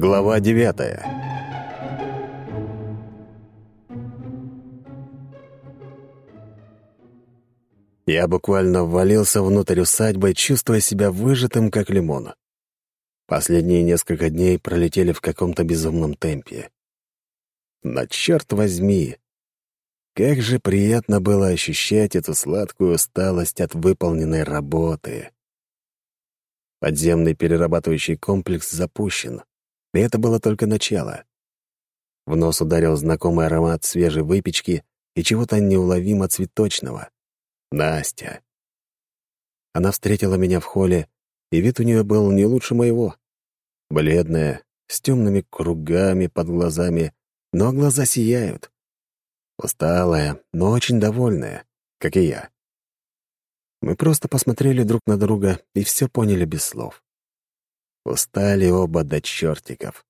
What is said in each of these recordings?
Глава девятая Я буквально ввалился внутрь усадьбы, чувствуя себя выжатым, как лимон. Последние несколько дней пролетели в каком-то безумном темпе. Но черт возьми, как же приятно было ощущать эту сладкую усталость от выполненной работы. Подземный перерабатывающий комплекс запущен, и это было только начало. В нос ударил знакомый аромат свежей выпечки и чего-то неуловимо цветочного. Настя. Она встретила меня в холле, и вид у нее был не лучше моего. Бледная, с темными кругами под глазами, но глаза сияют. Усталая, но очень довольная, как и я. Мы просто посмотрели друг на друга и все поняли без слов. Устали оба до чертиков.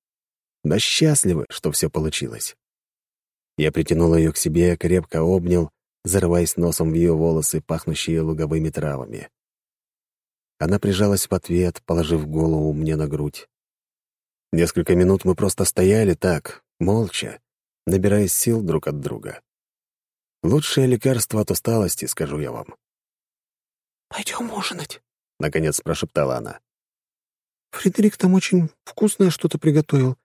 Но счастливы, что все получилось. Я притянул ее к себе, крепко обнял, зарываясь носом в ее волосы, пахнущие луговыми травами. Она прижалась в ответ, положив голову мне на грудь. Несколько минут мы просто стояли так, молча, набираясь сил друг от друга. Лучшее лекарство от усталости, скажу я вам. «Пойдем ужинать», — наконец прошептала она. «Фредерик там очень вкусное что-то приготовил,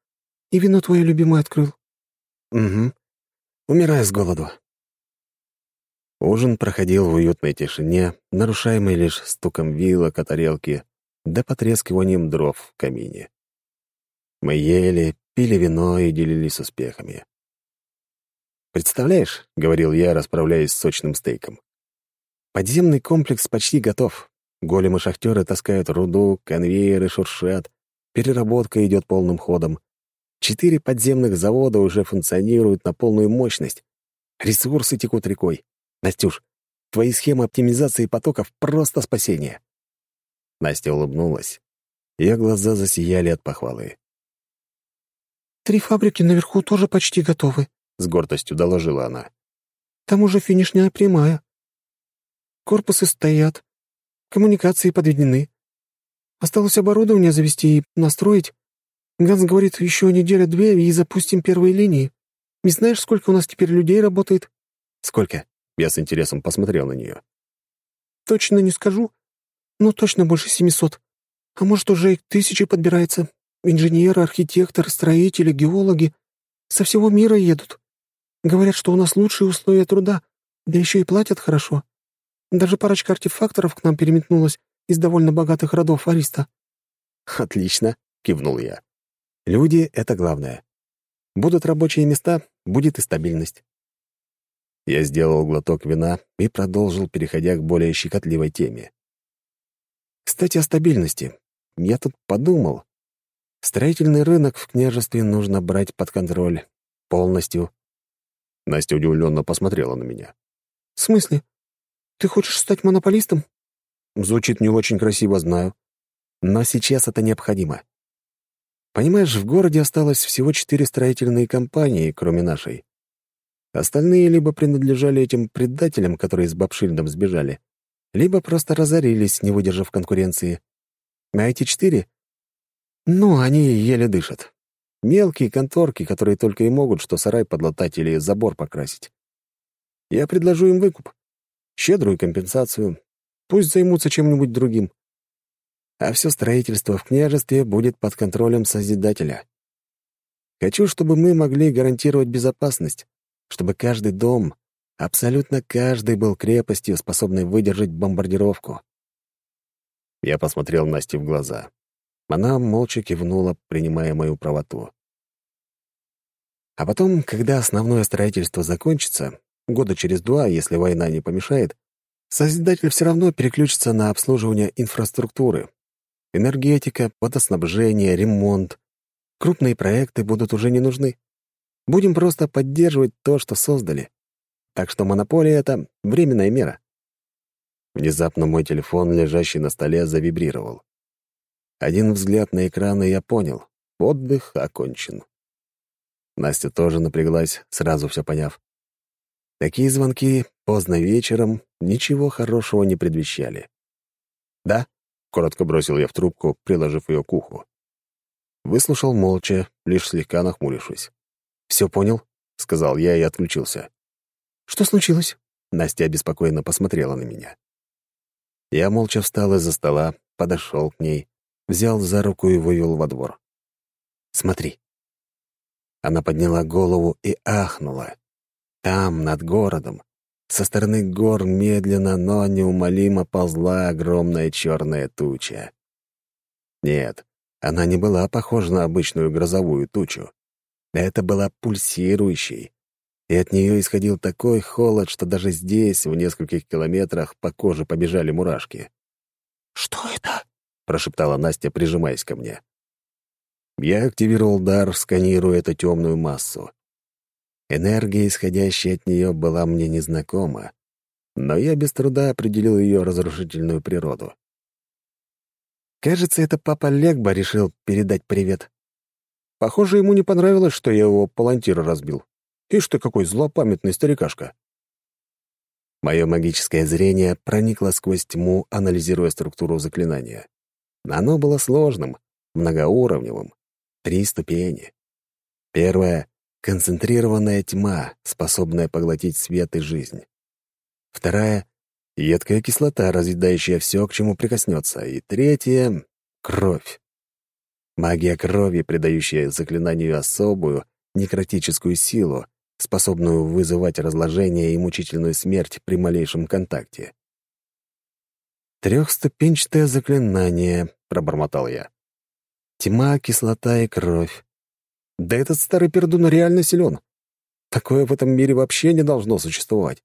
и вино твое любимое открыл». «Угу. Умираю с голоду». Ужин проходил в уютной тишине, нарушаемой лишь стуком вилок о тарелки да потрескиванием дров в камине. Мы ели, пили вино и делились успехами. «Представляешь», — говорил я, расправляясь с сочным стейком, «подземный комплекс почти готов. Големы-шахтеры таскают руду, конвейеры шуршат, переработка идет полным ходом. Четыре подземных завода уже функционируют на полную мощность. Ресурсы текут рекой. Настюш, твои схемы оптимизации потоков — просто спасение». Настя улыбнулась. Ее глаза засияли от похвалы. «Три фабрики наверху тоже почти готовы», — с гордостью доложила она. «Там уже финишная прямая. Корпусы стоят, коммуникации подведены. Осталось оборудование завести и настроить. Ганс говорит, еще неделя-две, и запустим первые линии. Не знаешь, сколько у нас теперь людей работает?» «Сколько?» — я с интересом посмотрел на нее. «Точно не скажу, но точно больше семисот. А может, уже и к тысяче подбирается. Инженеры, архитекторы, строители, геологи. Со всего мира едут. Говорят, что у нас лучшие условия труда, да еще и платят хорошо. Даже парочка артефакторов к нам переметнулась из довольно богатых родов Ариста». «Отлично», — кивнул я. «Люди — это главное. Будут рабочие места, будет и стабильность». Я сделал глоток вина и продолжил, переходя к более щекотливой теме. «Кстати, о стабильности. Я тут подумал. Строительный рынок в княжестве нужно брать под контроль. Полностью. Настя удивленно посмотрела на меня. «В смысле? Ты хочешь стать монополистом?» Звучит не очень красиво, знаю. Но сейчас это необходимо. Понимаешь, в городе осталось всего четыре строительные компании, кроме нашей. Остальные либо принадлежали этим предателям, которые с Бабшильдом сбежали, либо просто разорились, не выдержав конкуренции. А эти четыре ну, они еле дышат. Мелкие конторки, которые только и могут что сарай подлатать или забор покрасить. Я предложу им выкуп. Щедрую компенсацию. Пусть займутся чем-нибудь другим. А все строительство в княжестве будет под контролем Созидателя. Хочу, чтобы мы могли гарантировать безопасность, чтобы каждый дом, абсолютно каждый был крепостью, способной выдержать бомбардировку. Я посмотрел Насте в глаза. Она молча кивнула, принимая мою правоту. А потом, когда основное строительство закончится, года через два, если война не помешает, Созидатель все равно переключится на обслуживание инфраструктуры. Энергетика, водоснабжение, ремонт. Крупные проекты будут уже не нужны. Будем просто поддерживать то, что создали. Так что монополия — это временная мера. Внезапно мой телефон, лежащий на столе, завибрировал. Один взгляд на экран, и я понял — отдых окончен. Настя тоже напряглась, сразу все поняв. Такие звонки поздно вечером ничего хорошего не предвещали. «Да?» — коротко бросил я в трубку, приложив ее к уху. Выслушал молча, лишь слегка нахмурившись. «Все понял?» — сказал я и отключился. «Что случилось?» Настя обеспокоенно посмотрела на меня. Я молча встал из-за стола, подошел к ней, взял за руку и вывел во двор. «Смотри». Она подняла голову и ахнула. Там, над городом, со стороны гор медленно, но неумолимо ползла огромная черная туча. Нет, она не была похожа на обычную грозовую тучу. Это была пульсирующей, и от нее исходил такой холод, что даже здесь, в нескольких километрах, по коже побежали мурашки. «Что это?» — прошептала Настя, прижимаясь ко мне. Я активировал дар, сканируя эту темную массу. Энергия, исходящая от нее, была мне незнакома, но я без труда определил ее разрушительную природу. Кажется, это папа Легба решил передать привет. Похоже, ему не понравилось, что я его палантира разбил. Ишь ты какой злопамятный старикашка. Мое магическое зрение проникло сквозь тьму, анализируя структуру заклинания. Оно было сложным, многоуровневым, три ступени. Первая — концентрированная тьма, способная поглотить свет и жизнь. Вторая — едкая кислота, разъедающая все, к чему прикоснется. И третья — кровь. Магия крови, придающая заклинанию особую, некротическую силу, способную вызывать разложение и мучительную смерть при малейшем контакте. «Трехступенчатое заклинание», — пробормотал я. «Тьма, кислота и кровь. Да этот старый пердун реально силен. Такое в этом мире вообще не должно существовать.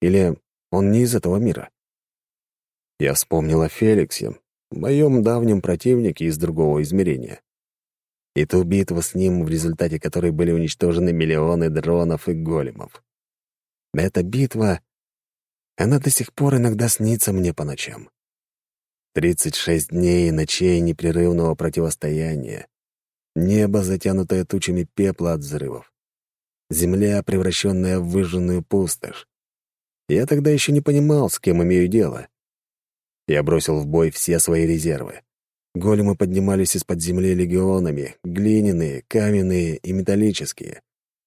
Или он не из этого мира?» Я вспомнил о Феликсе, моем давнем противнике из другого измерения и ту битву с ним, в результате которой были уничтожены миллионы дронов и големов. Эта битва, она до сих пор иногда снится мне по ночам. 36 дней и ночей непрерывного противостояния. Небо, затянутое тучами пепла от взрывов. Земля, превращенная в выжженную пустошь. Я тогда еще не понимал, с кем имею дело. Я бросил в бой все свои резервы. Големы поднимались из-под земли легионами, глиняные, каменные и металлические,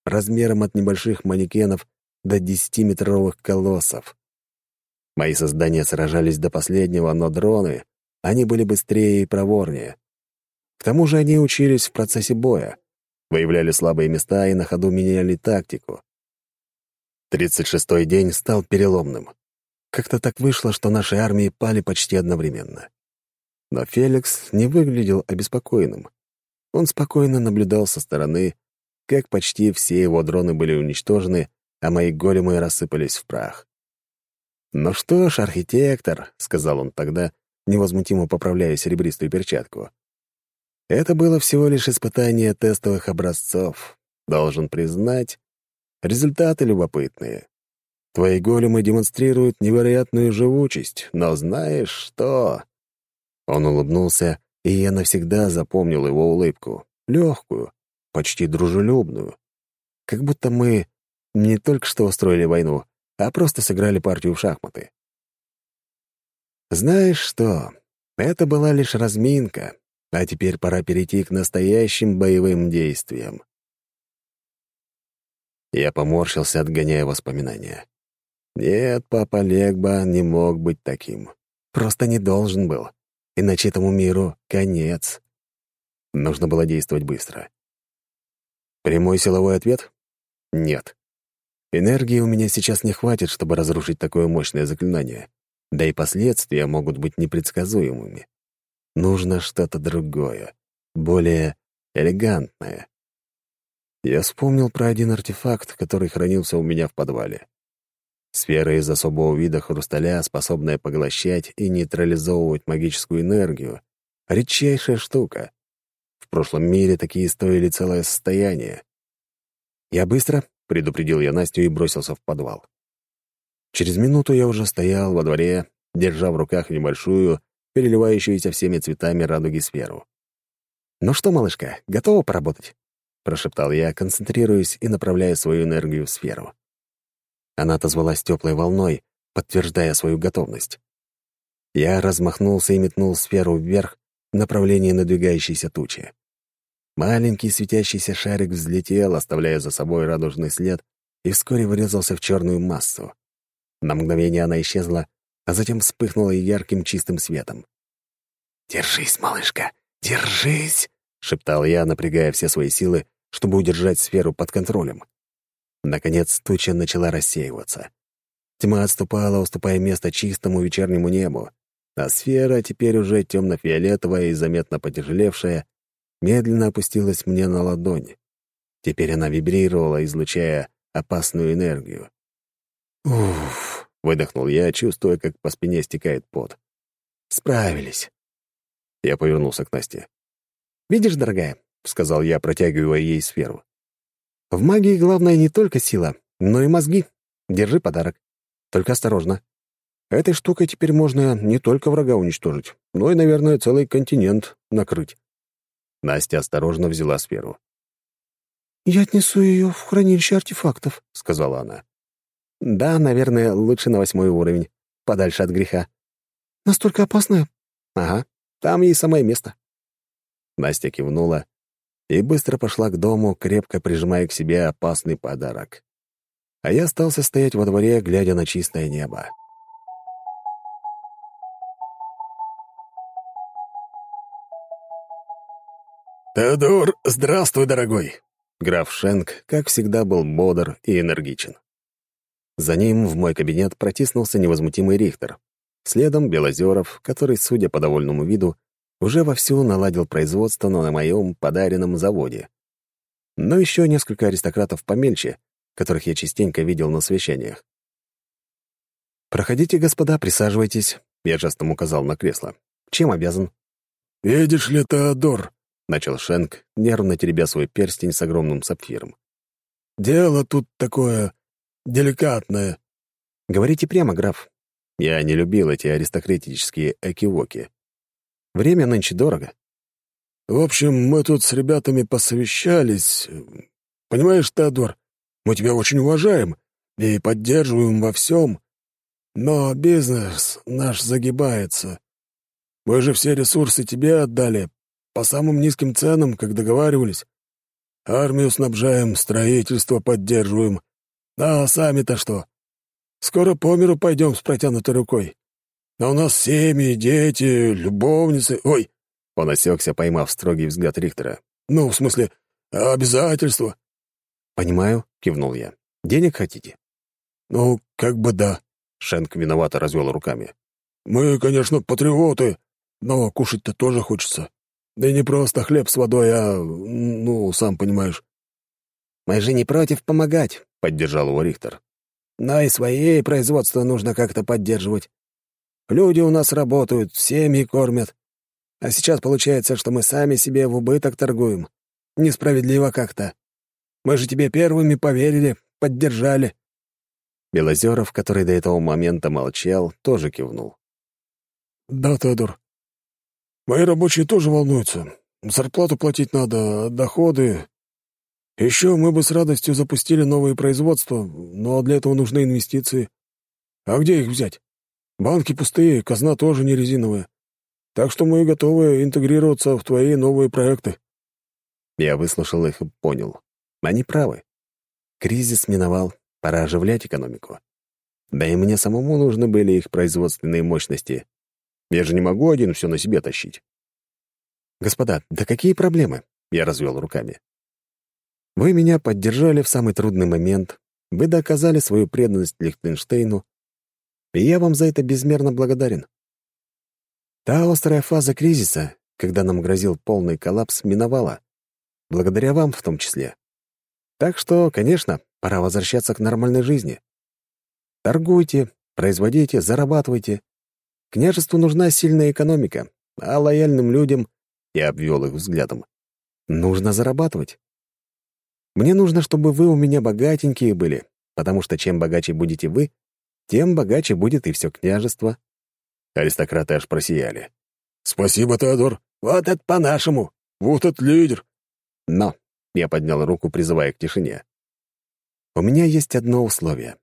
размером от небольших манекенов до десятиметровых колоссов. Мои создания сражались до последнего, но дроны, они были быстрее и проворнее. К тому же они учились в процессе боя, выявляли слабые места и на ходу меняли тактику. Тридцать шестой день стал переломным. Как-то так вышло, что наши армии пали почти одновременно. Но Феликс не выглядел обеспокоенным. Он спокойно наблюдал со стороны, как почти все его дроны были уничтожены, а мои големы рассыпались в прах. «Ну что ж, архитектор», — сказал он тогда, невозмутимо поправляя серебристую перчатку. «Это было всего лишь испытание тестовых образцов. Должен признать, результаты любопытные. Твои големы демонстрируют невероятную живучесть, но знаешь что? Он улыбнулся, и я навсегда запомнил его улыбку. Легкую, почти дружелюбную. Как будто мы не только что устроили войну, а просто сыграли партию в шахматы. Знаешь что, это была лишь разминка, а теперь пора перейти к настоящим боевым действиям. Я поморщился, отгоняя воспоминания. Нет, папа Легба не мог быть таким. Просто не должен был иначе этому миру конец. Нужно было действовать быстро. Прямой силовой ответ? Нет. Энергии у меня сейчас не хватит, чтобы разрушить такое мощное заклинание. Да и последствия могут быть непредсказуемыми. Нужно что-то другое, более элегантное. Я вспомнил про один артефакт, который хранился у меня в подвале. Сфера из особого вида хрусталя, способная поглощать и нейтрализовывать магическую энергию. Редчайшая штука. В прошлом мире такие стоили целое состояние. «Я быстро», — предупредил я Настю и бросился в подвал. Через минуту я уже стоял во дворе, держа в руках небольшую, переливающуюся всеми цветами радуги сферу. «Ну что, малышка, готова поработать?» — прошептал я, концентрируясь и направляя свою энергию в сферу. Она отозвалась теплой волной, подтверждая свою готовность. Я размахнулся и метнул сферу вверх в направлении надвигающейся тучи. Маленький светящийся шарик взлетел, оставляя за собой радужный след, и вскоре вырезался в черную массу. На мгновение она исчезла, а затем вспыхнула ярким чистым светом. «Держись, малышка, держись!» — шептал я, напрягая все свои силы, чтобы удержать сферу под контролем. Наконец туча начала рассеиваться. Тьма отступала, уступая место чистому вечернему небу, а сфера, теперь уже темно-фиолетовая и заметно потяжелевшая, медленно опустилась мне на ладонь. Теперь она вибрировала, излучая опасную энергию. «Уф!» — выдохнул я, чувствуя, как по спине стекает пот. «Справились». Я повернулся к Насте. «Видишь, дорогая?» — сказал я, протягивая ей сферу. «В магии главное не только сила, но и мозги. Держи подарок. Только осторожно. Этой штукой теперь можно не только врага уничтожить, но и, наверное, целый континент накрыть». Настя осторожно взяла сферу. «Я отнесу ее в хранилище артефактов», — сказала она. «Да, наверное, лучше на восьмой уровень, подальше от греха». «Настолько опасная?» «Ага, там ей самое место». Настя кивнула и быстро пошла к дому, крепко прижимая к себе опасный подарок. А я остался стоять во дворе, глядя на чистое небо. «Теодор, здравствуй, дорогой!» Граф Шенк, как всегда, был бодр и энергичен. За ним в мой кабинет протиснулся невозмутимый Рихтер. Следом Белозеров, который, судя по довольному виду, уже вовсю наладил производство на моем подаренном заводе. Но еще несколько аристократов помельче, которых я частенько видел на совещаниях. «Проходите, господа, присаживайтесь», — я жестом указал на кресло. «Чем обязан?» «Видишь ли, Теодор, — начал Шенк, нервно теребя свой перстень с огромным сапфиром. «Дело тут такое деликатное». «Говорите прямо, граф. Я не любил эти аристократические экивоки. Время нынче дорого». «В общем, мы тут с ребятами посовещались. Понимаешь, Теодор, мы тебя очень уважаем и поддерживаем во всем, но бизнес наш загибается. Мы же все ресурсы тебе отдали, по самым низким ценам, как договаривались. Армию снабжаем, строительство поддерживаем. А сами-то что? Скоро по миру пойдем с протянутой рукой. А у нас семьи, дети, любовницы. Ой!» Он осекся, поймав строгий взгляд Рихтера. «Ну, в смысле, обязательства». «Понимаю», — кивнул я. «Денег хотите?» «Ну, как бы да», — Шенк виновато развел руками. «Мы, конечно, патриоты, но кушать-то тоже хочется. Да не просто хлеб с водой, а... ну, сам понимаешь». «Мы же не против помогать», — поддержал его Рихтер. «Но и свои производства нужно как-то поддерживать. Люди у нас работают, семьи кормят. А сейчас получается, что мы сами себе в убыток торгуем. Несправедливо как-то. Мы же тебе первыми поверили, поддержали». Белозеров, который до этого момента молчал, тоже кивнул. «Да, Тодор, Мои рабочие тоже волнуются. Зарплату платить надо, доходы. Еще мы бы с радостью запустили новые производства, но для этого нужны инвестиции. А где их взять? Банки пустые, казна тоже не резиновая. Так что мы готовы интегрироваться в твои новые проекты». Я выслушал их и понял. Они правы. Кризис миновал, пора оживлять экономику. Да и мне самому нужны были их производственные мощности. Я же не могу один все на себе тащить. «Господа, да какие проблемы?» — я развел руками. «Вы меня поддержали в самый трудный момент, вы доказали свою преданность Лихтенштейну, и я вам за это безмерно благодарен. Та острая фаза кризиса, когда нам грозил полный коллапс, миновала, благодаря вам в том числе. Так что, конечно, пора возвращаться к нормальной жизни. Торгуйте, производите, зарабатывайте, Княжеству нужна сильная экономика, а лояльным людям, я обвел их взглядом, нужно зарабатывать. Мне нужно, чтобы вы у меня богатенькие были, потому что чем богаче будете вы, тем богаче будет и все княжество. Аристократы аж просияли. «Спасибо, Теодор. Вот это по-нашему. Вот этот лидер». Но я поднял руку, призывая к тишине. У меня есть одно условие.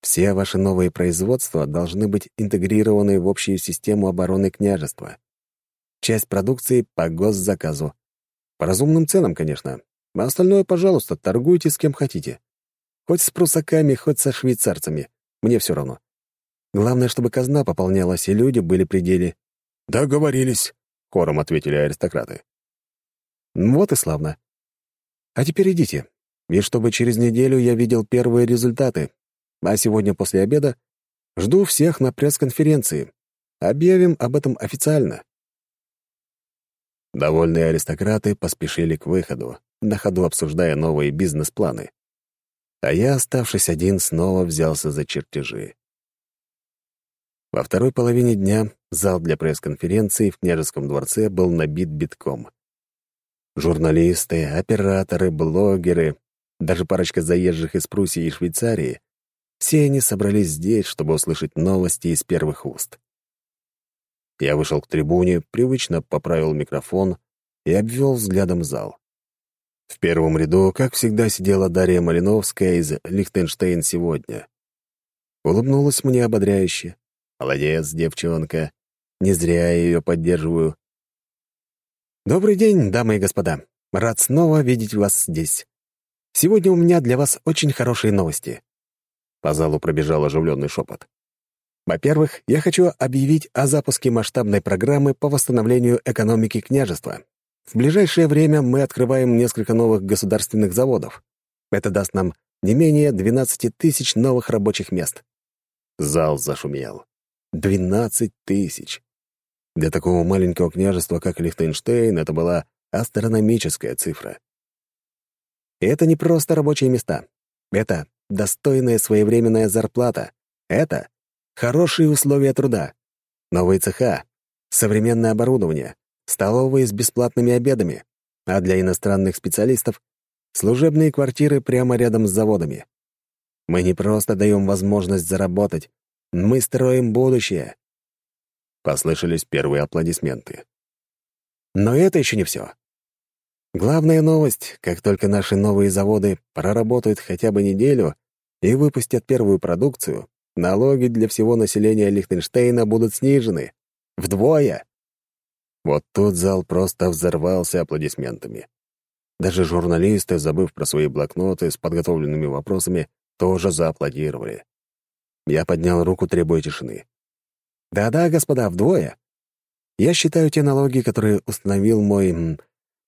Все ваши новые производства должны быть интегрированы в общую систему обороны княжества. Часть продукции по госзаказу. По разумным ценам, конечно. А остальное, пожалуйста, торгуйте с кем хотите. Хоть с прусаками, хоть со швейцарцами. Мне все равно. Главное, чтобы казна пополнялась, и люди были при деле. «Договорились», — хором ответили аристократы. «Вот и славно. А теперь идите. И чтобы через неделю я видел первые результаты. А сегодня после обеда жду всех на пресс-конференции. Объявим об этом официально». Довольные аристократы поспешили к выходу, на ходу обсуждая новые бизнес-планы. А я, оставшись один, снова взялся за чертежи. Во второй половине дня зал для пресс-конференции в княжеском дворце был набит битком. Журналисты, операторы, блогеры, даже парочка заезжих из Пруссии и Швейцарии — все они собрались здесь, чтобы услышать новости из первых уст. Я вышел к трибуне, привычно поправил микрофон и обвел взглядом зал. В первом ряду, как всегда, сидела Дарья Малиновская из «Лихтенштейн сегодня». Улыбнулась мне ободряюще. Молодец, девчонка. Не зря я ее поддерживаю. Добрый день, дамы и господа. Рад снова видеть вас здесь. Сегодня у меня для вас очень хорошие новости. По залу пробежал оживленный шепот. Во-первых, я хочу объявить о запуске масштабной программы по восстановлению экономики княжества. В ближайшее время мы открываем несколько новых государственных заводов. Это даст нам не менее 12 тысяч новых рабочих мест. Зал зашумел. Двенадцать тысяч. Для такого маленького княжества, как Лихтенштейн, это была астрономическая цифра. И это не просто рабочие места. Это достойная своевременная зарплата. Это хорошие условия труда. Новые цеха, современное оборудование, столовые с бесплатными обедами, а для иностранных специалистов — служебные квартиры прямо рядом с заводами. Мы не просто даем возможность заработать, мы строим будущее!» Послышались первые аплодисменты. Но это еще не все. Главная новость, как только наши новые заводы проработают хотя бы неделю и выпустят первую продукцию, налоги для всего населения Лихтенштейна будут снижены. Вдвое! Вот тут зал просто взорвался аплодисментами. Даже журналисты, забыв про свои блокноты с подготовленными вопросами, тоже зааплодировали. Я поднял руку, требуя тишины. «Да-да, господа, вдвое. Я считаю те налоги, которые установил мой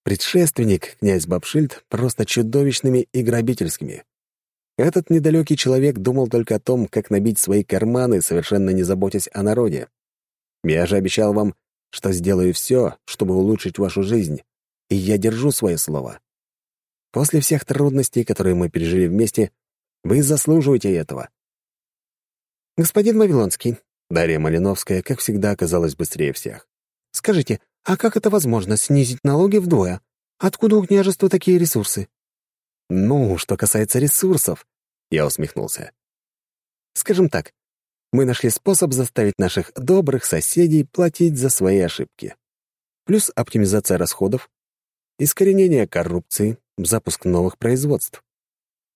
предшественник, князь Бабшильд, просто чудовищными и грабительскими. Этот недалекий человек думал только о том, как набить свои карманы, совершенно не заботясь о народе. Я же обещал вам, что сделаю все, чтобы улучшить вашу жизнь, и я держу свое слово. После всех трудностей, которые мы пережили вместе, вы заслуживаете этого. «Господин Вавилонский», — Дарья Малиновская, как всегда, оказалась быстрее всех. «Скажите, а как это возможно, снизить налоги вдвое? Откуда у княжества такие ресурсы?» «Ну, что касается ресурсов», — я усмехнулся. «Скажем так, мы нашли способ заставить наших добрых соседей платить за свои ошибки. Плюс оптимизация расходов, искоренение коррупции, запуск новых производств.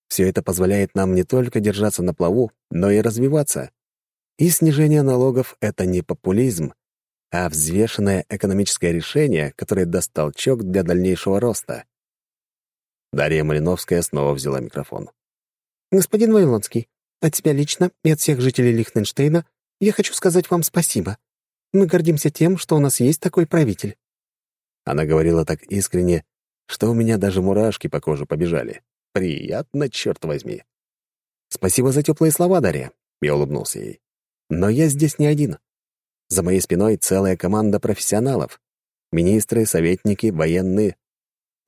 Все это позволяет нам не только держаться на плаву, но и развиваться. И снижение налогов — это не популизм, а взвешенное экономическое решение, которое даст толчок для дальнейшего роста. Дарья Малиновская снова взяла микрофон. «Господин Вавилонский, от тебя лично и от всех жителей Лихтенштейна я хочу сказать вам спасибо. Мы гордимся тем, что у нас есть такой правитель». Она говорила так искренне, что у меня даже мурашки по коже побежали. Приятно, черт возьми. Спасибо за теплые слова, Дарья. Я улыбнулся ей. Но я здесь не один. За моей спиной целая команда профессионалов. Министры, советники, военные.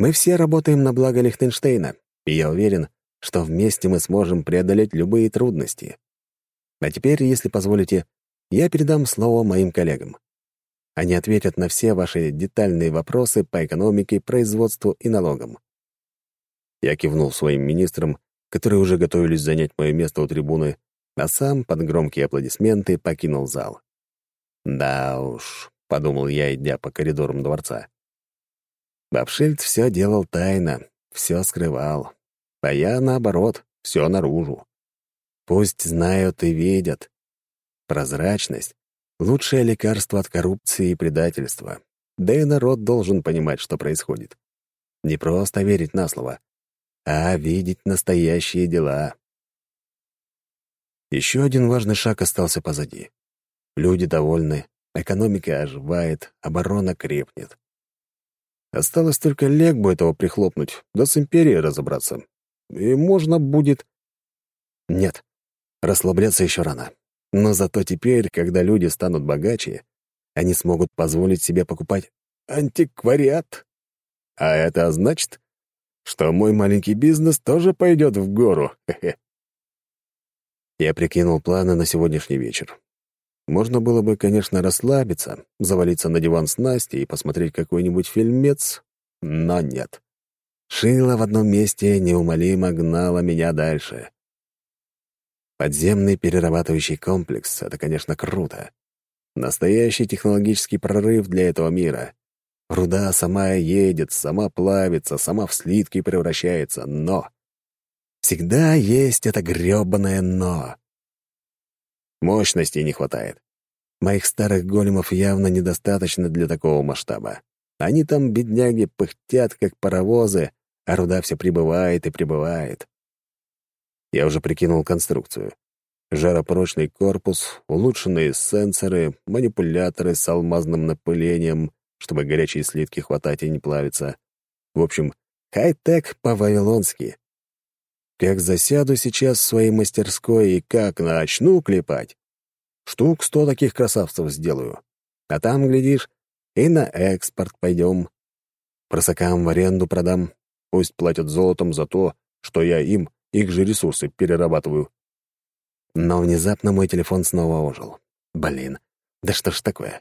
Мы все работаем на благо Лихтенштейна, и я уверен, что вместе мы сможем преодолеть любые трудности. А теперь, если позволите, я передам слово моим коллегам. Они ответят на все ваши детальные вопросы по экономике, производству и налогам. Я кивнул своим министрам, которые уже готовились занять мое место у трибуны, а сам под громкие аплодисменты покинул зал. «Да уж», — подумал я, идя по коридорам дворца. Бабшильд все делал тайно, все скрывал, а я, наоборот, все наружу. Пусть знают и видят. Прозрачность — лучшее лекарство от коррупции и предательства. Да и народ должен понимать, что происходит. Не просто верить на слово, а видеть настоящие дела. Еще один важный шаг остался позади. Люди довольны, экономика оживает, оборона крепнет. Осталось только Легбу этого прихлопнуть, да с империей разобраться. И можно будет... Нет, расслабляться еще рано. Но зато теперь, когда люди станут богаче, они смогут позволить себе покупать антиквариат. А это значит, что мой маленький бизнес тоже пойдет в гору. Я прикинул планы на сегодняшний вечер. Можно было бы, конечно, расслабиться, завалиться на диван с Настей и посмотреть какой-нибудь фильмец, но нет. Шило в одном месте неумолимо гнало меня дальше. Подземный перерабатывающий комплекс — это, конечно, круто. Настоящий технологический прорыв для этого мира. Руда сама едет, сама плавится, сама в слитки превращается, но... Всегда есть это грёбаное «но». Мощности не хватает. Моих старых големов явно недостаточно для такого масштаба. Они там, бедняги, пыхтят, как паровозы, а руда все прибывает и прибывает. Я уже прикинул конструкцию. Жаропрочный корпус, улучшенные сенсоры, манипуляторы с алмазным напылением, чтобы горячие слитки хватать и не плавиться. В общем, хай-тек по-вавилонски. Как засяду сейчас в своей мастерской и как начну клепать. Штук сто таких красавцев сделаю. А там, глядишь, и на экспорт пойдем. Просакам в аренду продам. Пусть платят золотом за то, что я им их же ресурсы перерабатываю. Но внезапно мой телефон снова ожил. Блин, да что ж такое?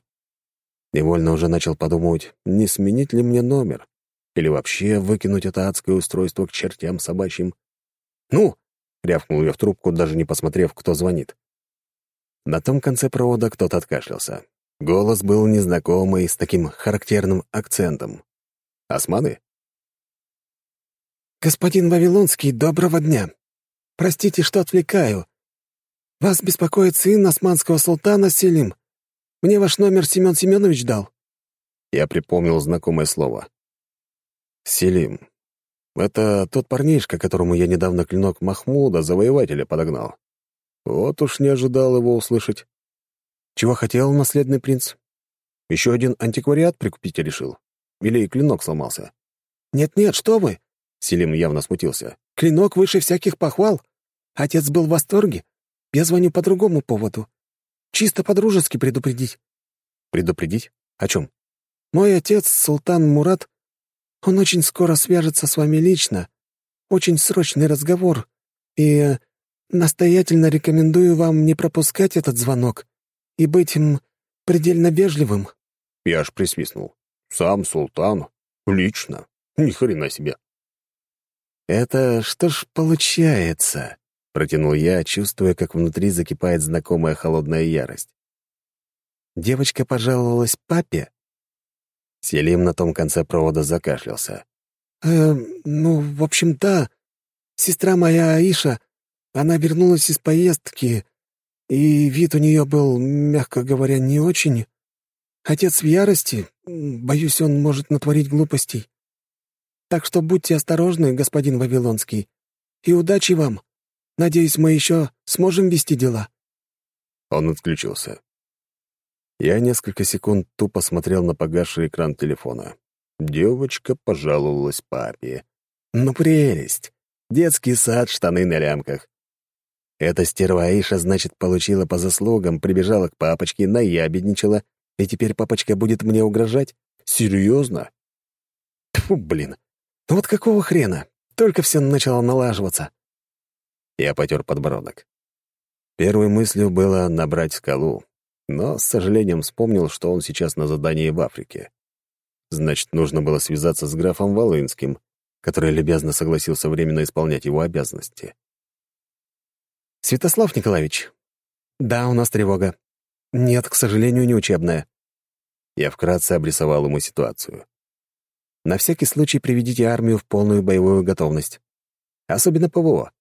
Невольно уже начал подумать, не сменить ли мне номер. Или вообще выкинуть это адское устройство к чертям собачьим. «Ну!» — рявкнул я в трубку, даже не посмотрев, кто звонит. На том конце провода кто-то откашлялся. Голос был незнакомый, с таким характерным акцентом. «Османы?» «Господин Вавилонский, доброго дня. Простите, что отвлекаю. Вас беспокоит сын османского султана Селим. Мне ваш номер Семен Семенович дал». Я припомнил знакомое слово. «Селим. Это тот парнишка, которому я недавно клинок Махмуда, завоевателя, подогнал. Вот уж не ожидал его услышать. Чего хотел наследный принц? Еще один антиквариат прикупить решил? Или клинок сломался? «Нет-нет, что вы!» Селим явно смутился. «Клинок выше всяких похвал. Отец был в восторге. Я звоню по другому поводу. Чисто по-дружески предупредить». «Предупредить? О чем?» «Мой отец, султан Мурат, он очень скоро свяжется с вами лично. Очень срочный разговор. И э, настоятельно рекомендую вам не пропускать этот звонок и быть им предельно вежливым». Я аж присвистнул. «Сам султан? Лично? Ни хрена себе!» «Это что ж получается?» — протянул я, чувствуя, как внутри закипает знакомая холодная ярость. «Девочка пожаловалась папе?» Селим на том конце провода закашлялся. «Э, ну, в общем, да. Сестра моя Аиша, она вернулась из поездки, и вид у нее был, мягко говоря, не очень. Отец в ярости, боюсь, он может натворить глупостей. Так что будьте осторожны, господин Вавилонский, и удачи вам. Надеюсь, мы еще сможем вести дела». Он отключился. Я несколько секунд тупо смотрел на погасший экран телефона. Девочка пожаловалась папе. Ну, прелесть! Детский сад, штаны на лямках. Эта стерва Аиша, значит, получила по заслугам, прибежала к папочке, наябедничала, и теперь папочка будет мне угрожать? Серьезно? Тьфу, блин. Ну вот какого хрена? Только все начало налаживаться. Я потер подбородок. Первой мыслью было набрать скалу, но с сожалением вспомнил, что он сейчас на задании в Африке. Значит, нужно было связаться с графом Волынским, который любезно согласился временно исполнять его обязанности. «Святослав Николаевич, да, у нас тревога. Нет, к сожалению, не учебная». Я вкратце обрисовал ему ситуацию. На всякий случай приведите армию в полную боевую готовность. Особенно ПВО.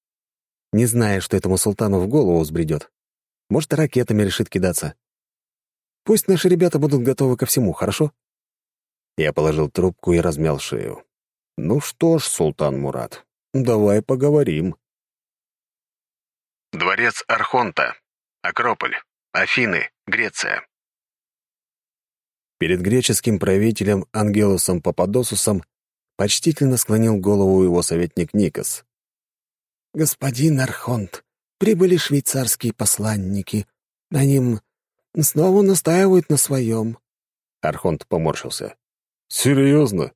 Не зная, что этому султану в голову взбредет. Может, ракетами решит кидаться. Пусть наши ребята будут готовы ко всему, хорошо?» Я положил трубку и размял шею. Ну что ж, султан Мурат, давай поговорим. Дворец Архонта. Акрополь. Афины. Греция. Перед греческим правителем Ангелусом Пападосусом почтительно склонил голову его советник Никос. «Господин Архонт, прибыли швейцарские посланники. Они снова настаивают на своем». Архонт поморщился. «Серьезно?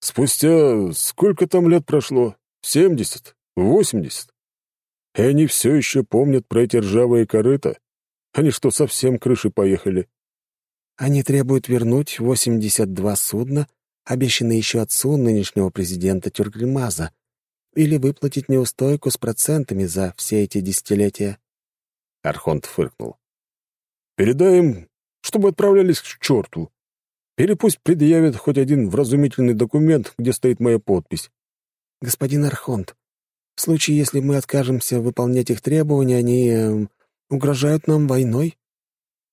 Спустя сколько там лет прошло? Семьдесят? Восемьдесят? И они все еще помнят про эти ржавые корыта? Они что, совсем крыши поехали?» «Они требуют вернуть 82 судна, обещанные еще отцу нынешнего президента Тюргельмаза, или выплатить неустойку с процентами за все эти десятилетия». Архонт фыркнул. «Передай им, чтобы отправлялись к черту. Или пусть предъявят хоть один вразумительный документ, где стоит моя подпись». «Господин Архонт, в случае, если мы откажемся выполнять их требования, они э, угрожают нам войной?»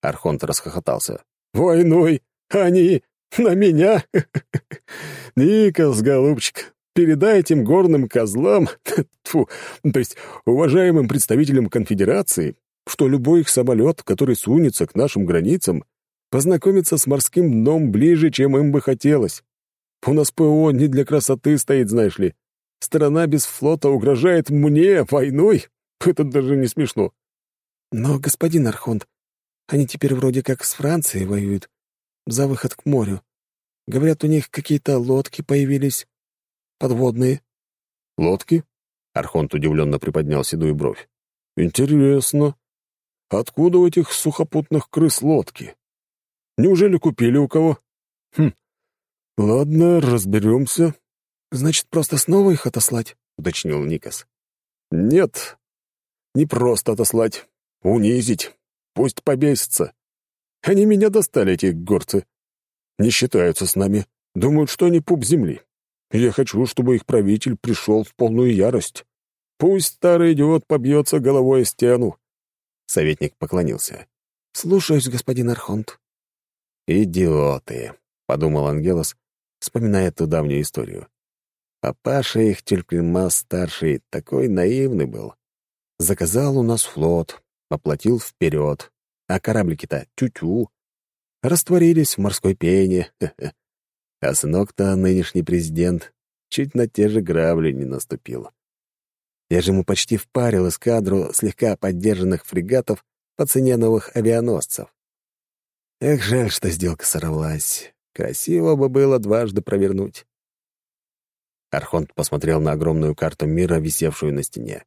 Архонт расхохотался. «Войной? Они? На меня? Никос, голубчик, передай этим горным козлам, тьфу, то есть уважаемым представителям конфедерации, что любой их самолет, который сунется к нашим границам, познакомится с морским дном ближе, чем им бы хотелось. У нас ПО не для красоты стоит, знаешь ли. Страна без флота угрожает мне войной. Это даже не смешно. Но, господин Архонт, они теперь вроде как с Францией воюют. За выход к морю. Говорят, у них какие-то лодки появились. Подводные. Лодки? Архонт удивленно приподнял седую бровь. Интересно. Откуда у этих сухопутных крыс лодки? Неужели купили у кого? Хм. Ладно, разберемся. Значит, просто снова их отослать? уточнил Никас. Нет, не просто отослать. Унизить. Пусть побесятся. Они меня достали, эти горцы. Не считаются с нами. Думают, что они пуп земли. Я хочу, чтобы их правитель пришел в полную ярость. Пусть старый идиот побьется головой о стену. Советник поклонился. «Слушаюсь, господин Архонт». «Идиоты», — подумал Ангелос, вспоминая ту давнюю историю. Папаша их Тюлькельмас-старший такой наивный был. Заказал у нас флот, оплатил вперед, а кораблики-то тю-тю. Растворились в морской пене. А сынок-то нынешний президент чуть на те же грабли не наступил. Я же ему почти впарил эскадру слегка поддержанных фрегатов по цене новых авианосцев. Эх, жаль, что сделка сорвалась. Красиво бы было дважды провернуть. Архонт посмотрел на огромную карту мира, висевшую на стене.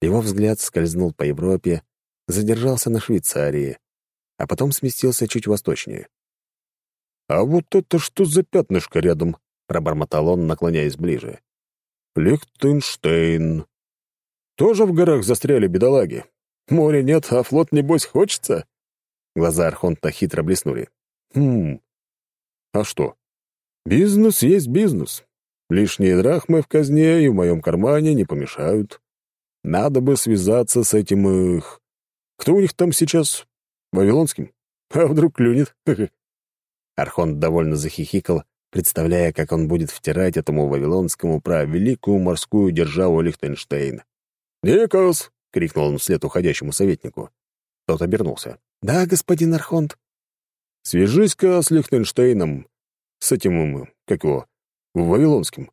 Его взгляд скользнул по Европе, задержался на Швейцарии, а потом сместился чуть восточнее. «А вот это что за пятнышко рядом?» — пробормотал он, наклоняясь ближе. «Лихтенштейн. Тоже в горах застряли бедолаги. Моря нет, а флот, небось, хочется?» Глаза Архонта хитро блеснули. «Хм. А что? Бизнес есть бизнес. Лишние драхмы в казне и в моем кармане не помешают. Надо бы связаться с этим их... Кто у них там сейчас? Вавилонским? А вдруг клюнет? Архонт довольно захихикал, представляя, как он будет втирать этому Вавилонскому про великую морскую державу Лихтенштейн. «Никос!» — крикнул он вслед уходящему советнику. Тот обернулся. «Да, господин Архонт». «Свяжись-ка с Лихтенштейном, с этим, как его, Вавилонским.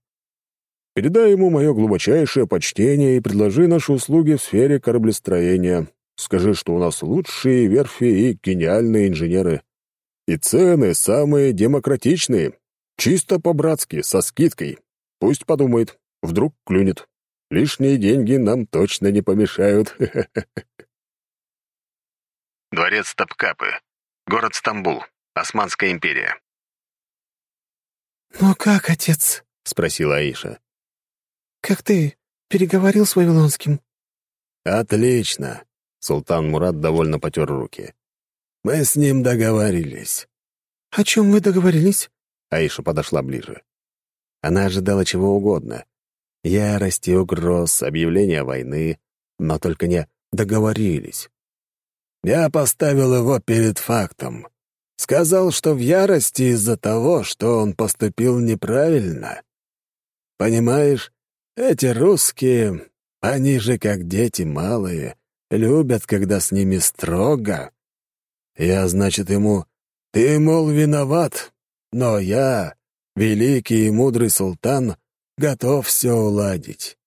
Передай ему мое глубочайшее почтение и предложи наши услуги в сфере кораблестроения. Скажи, что у нас лучшие верфи и гениальные инженеры. И цены самые демократичные. Чисто по-братски, со скидкой. Пусть подумает, вдруг клюнет. Лишние деньги нам точно не помешают. Дворец Топкапы. Город Стамбул. Османская империя. «Ну как, отец?» — спросила Аиша. «Как ты переговорил с Вавилонским?» «Отлично!» — султан Мурат довольно потер руки. «Мы с ним договорились». «О чем вы договорились?» Аиша подошла ближе. Она ожидала чего угодно. Ярости, угроз, объявления войны, но только не договорились. Я поставил его перед фактом. Сказал, что в ярости из-за того, что он поступил неправильно. Понимаешь, эти русские, они же как дети малые, любят, когда с ними строго. Я, значит, ему, ты, мол, виноват, но я, великий и мудрый султан, готов все уладить.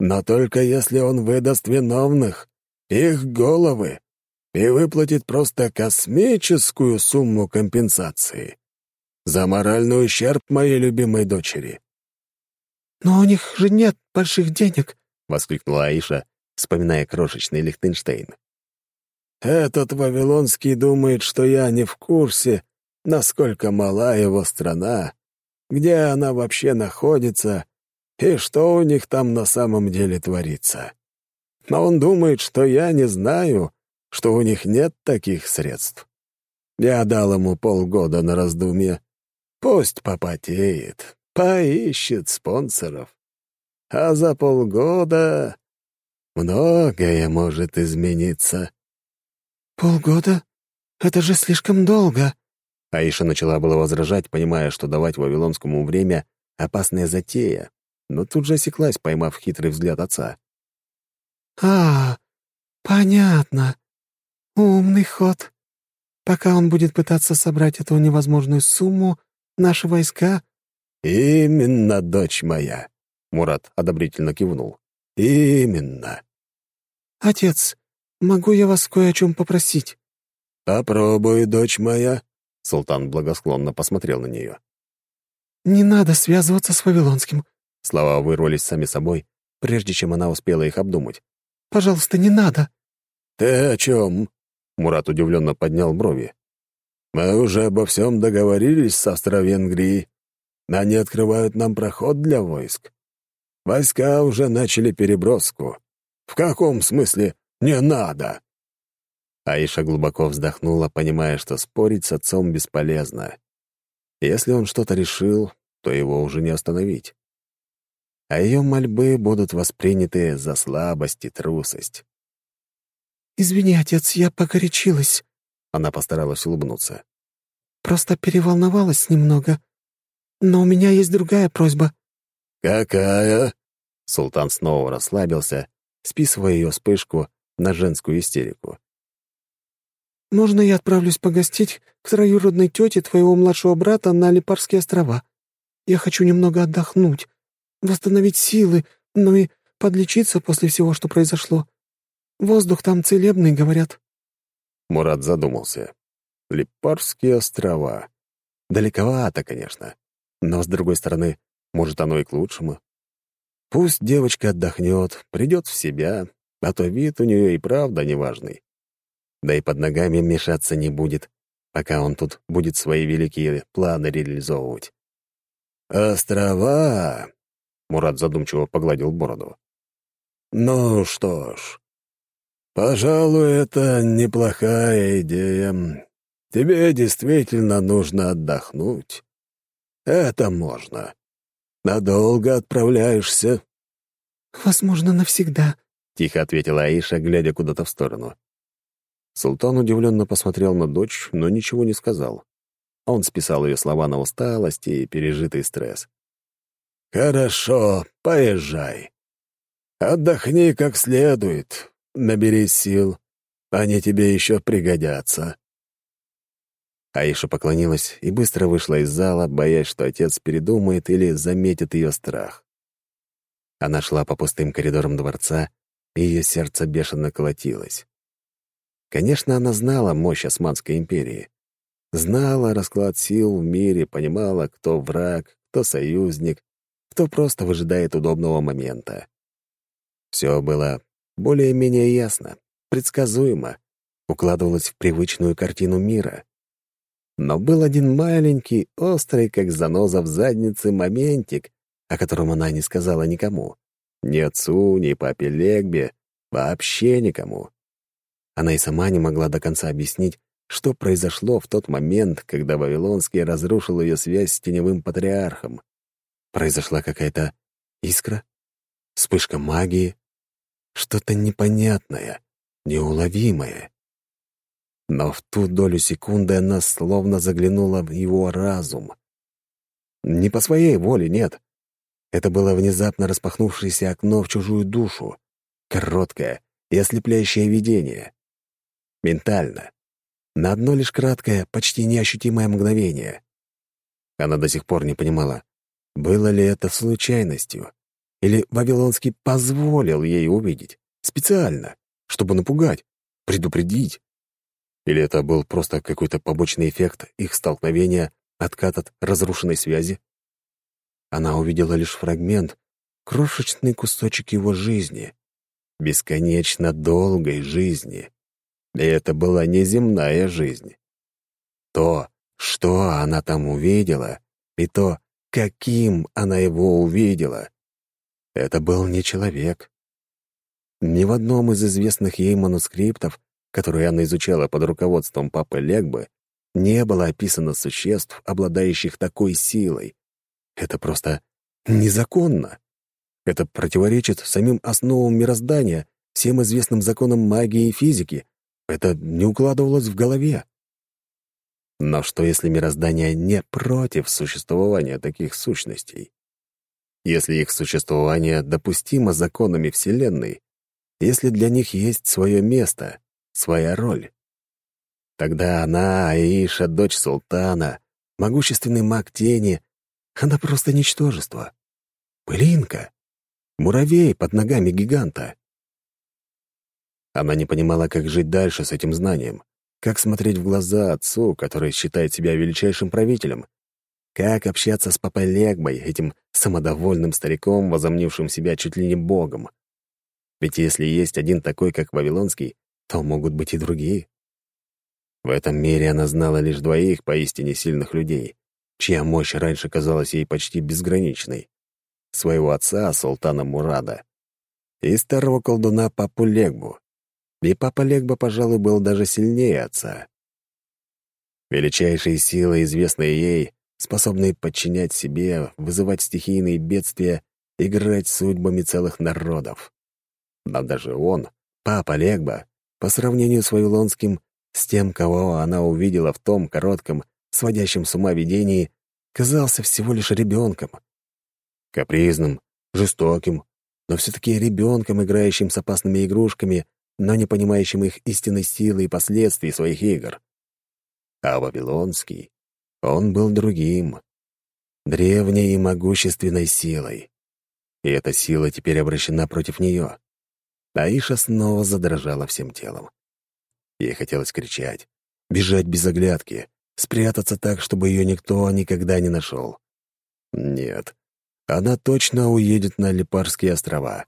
Но только если он выдаст виновных, их головы, и выплатит просто космическую сумму компенсации за моральный ущерб моей любимой дочери. «Но у них же нет больших денег», — воскликнула Аиша, вспоминая крошечный Лихтенштейн. «Этот Вавилонский думает, что я не в курсе, насколько мала его страна, где она вообще находится и что у них там на самом деле творится. Но он думает, что я не знаю, что у них нет таких средств. Я дал ему полгода на раздумье. Пусть попотеет, поищет спонсоров. А за полгода многое может измениться. «Полгода? Это же слишком долго!» Аиша начала было возражать, понимая, что давать Вавилонскому время — опасная затея, но тут же осеклась, поймав хитрый взгляд отца. «А, понятно. Умный ход. Пока он будет пытаться собрать эту невозможную сумму, наши войска «Именно, дочь моя!» — Мурат одобрительно кивнул. «Именно!» «Отец, могу я вас кое о чем попросить?» «Попробуй, дочь моя!» — Султан благосклонно посмотрел на нее. «Не надо связываться с Вавилонским!» Слова вырвались сами собой, прежде чем она успела их обдумать. «Пожалуйста, не надо!» «Ты о чем?» — Мурат удивленно поднял брови. «Мы уже обо всем договорились с Австро-Венгрией. Они открывают нам проход для войск. Войска уже начали переброску. В каком смысле «не надо»?» Аиша глубоко вздохнула, понимая, что спорить с отцом бесполезно. Если он что-то решил, то его уже не остановить. А ее мольбы будут восприняты за слабость и трусость. «Извини, отец, я погорячилась», — она постаралась улыбнуться. «Просто переволновалась немного. Но у меня есть другая просьба». «Какая?» Султан снова расслабился, списывая ее вспышку на женскую истерику. «Можно я отправлюсь погостить к троюродной тете твоего младшего брата на Липарские острова? Я хочу немного отдохнуть, восстановить силы, ну и подлечиться после всего, что произошло. Воздух там целебный, говорят». Мурат задумался. Липарские острова. Далековато, конечно. Но, с другой стороны, может, оно и к лучшему. Пусть девочка отдохнет, придет в себя, а то вид у нее и правда неважный. Да и под ногами мешаться не будет, пока он тут будет свои великие планы реализовывать. «Острова!» — Мурат задумчиво погладил бороду. «Ну что ж, пожалуй, это неплохая идея. Тебе действительно нужно отдохнуть. Это можно. Надолго отправляешься?» «Возможно, навсегда», — тихо ответила Аиша, глядя куда-то в сторону. Султан удивленно посмотрел на дочь, но ничего не сказал. Он списал ее слова на усталость и пережитый стресс. «Хорошо, поезжай. Отдохни как следует, набери сил. Они тебе еще пригодятся». Аиша поклонилась и быстро вышла из зала, боясь, что отец передумает или заметит ее страх. Она шла по пустым коридорам дворца, и ее сердце бешено колотилось. Конечно, она знала мощь Османской империи. Знала расклад сил в мире, понимала, кто враг, кто союзник, кто просто выжидает удобного момента. Все было более-менее ясно, предсказуемо, укладывалось в привычную картину мира. Но был один маленький, острый, как заноза в заднице, моментик, о котором она не сказала никому. Ни отцу, ни папе Легбе, вообще никому. Она и сама не могла до конца объяснить, что произошло в тот момент, когда Вавилонский разрушил ее связь с теневым патриархом. Произошла какая-то искра, вспышка магии, что-то непонятное, неуловимое. Но в ту долю секунды она словно заглянула в его разум. Не по своей воле, нет. Это было внезапно распахнувшееся окно в чужую душу, короткое и ослепляющее видение. Ментально. На одно лишь краткое, почти неощутимое мгновение. Она до сих пор не понимала, было ли это случайностью, или Вавилонский позволил ей увидеть, специально, чтобы напугать, предупредить. Или это был просто какой-то побочный эффект их столкновения, откат от разрушенной связи? Она увидела лишь фрагмент, крошечный кусочек его жизни, бесконечно долгой жизни. И это была неземная жизнь. То, что она там увидела, и то, каким она его увидела, это был не человек. Ни в одном из известных ей манускриптов, которые она изучала под руководством папы Легбы, не было описано существ, обладающих такой силой. Это просто незаконно. Это противоречит самим основам мироздания, всем известным законам магии и физики. Это не укладывалось в голове. Но что, если мироздание не против существования таких сущностей? Если их существование допустимо законами Вселенной, если для них есть свое место, своя роль, тогда она, Аиша, дочь султана, могущественный маг тени, она просто ничтожество. Пылинка. Муравей под ногами гиганта. Она не понимала, как жить дальше с этим знанием, как смотреть в глаза отцу, который считает себя величайшим правителем, как общаться с папой Легбой, этим самодовольным стариком, возомнившим себя чуть ли не богом. Ведь если есть один такой, как Вавилонский, то могут быть и другие. В этом мире она знала лишь двоих поистине сильных людей, чья мощь раньше казалась ей почти безграничной. Своего отца, султана Мурада, и старого колдуна Папу Легбу. И Папа Легба, пожалуй, был даже сильнее отца. Величайшие силы, известные ей, способные подчинять себе, вызывать стихийные бедствия, играть судьбами целых народов. Но даже он, Папа Легба, по сравнению с Вавилонским, с тем, кого она увидела в том коротком, сводящем с ума видении, казался всего лишь ребенком. Капризным, жестоким, но все-таки ребенком, играющим с опасными игрушками, но не понимающим их истинной силы и последствий своих игр. А Вавилонский, он был другим, древней и могущественной силой. И эта сила теперь обращена против нее. Аиша снова задрожала всем телом. Ей хотелось кричать, бежать без оглядки, спрятаться так, чтобы ее никто никогда не нашел. Нет, она точно уедет на Липарские острова.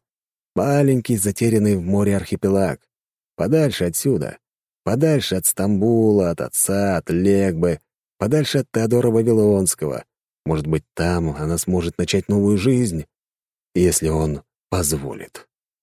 Маленький, затерянный в море архипелаг. Подальше отсюда. Подальше от Стамбула, от отца, от Легбы. Подальше от Теодора Вавилонского. Может быть, там она сможет начать новую жизнь, если он позволит.